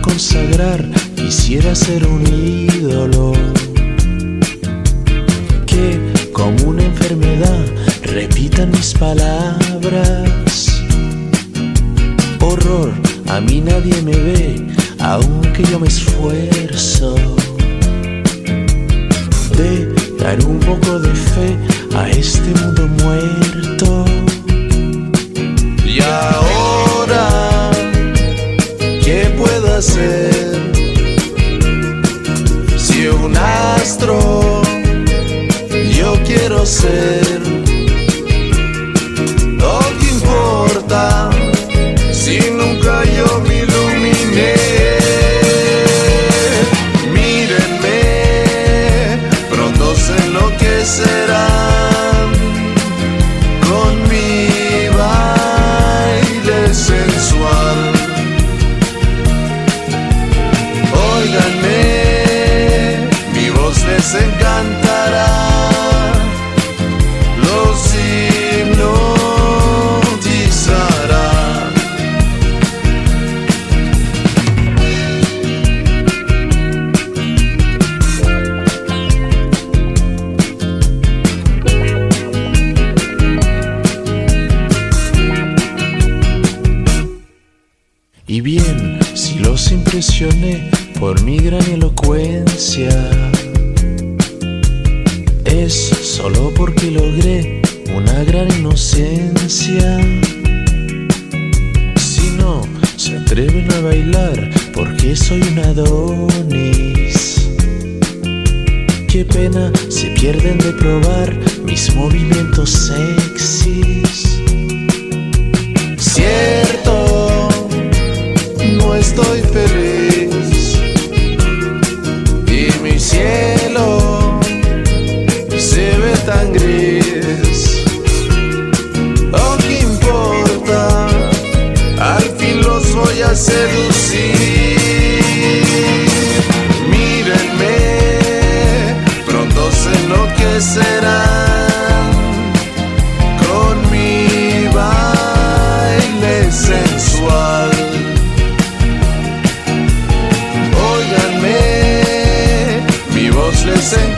consagrar, quisiera ser un ídolo. Que como una enfermedad repitan mis palabras. Horror, a mí nadie me ve, aunque yo me esfuerzo. De dar un poco de fe a este mundo muerto. Y bien, si los impresioné por mi gran elocuencia, es solo porque logré una gran inocencia. Si no se atreven a bailar porque soy un Adonis. Qué pena se pierden de probar mis movimientos sexys. Cierto, tan gris. Oh, ¿qué importa? Al fin los voy a seducir. Mírenme, pronto se enloquecerán con mi baile sensual. Óiganme, mi voz les encanta.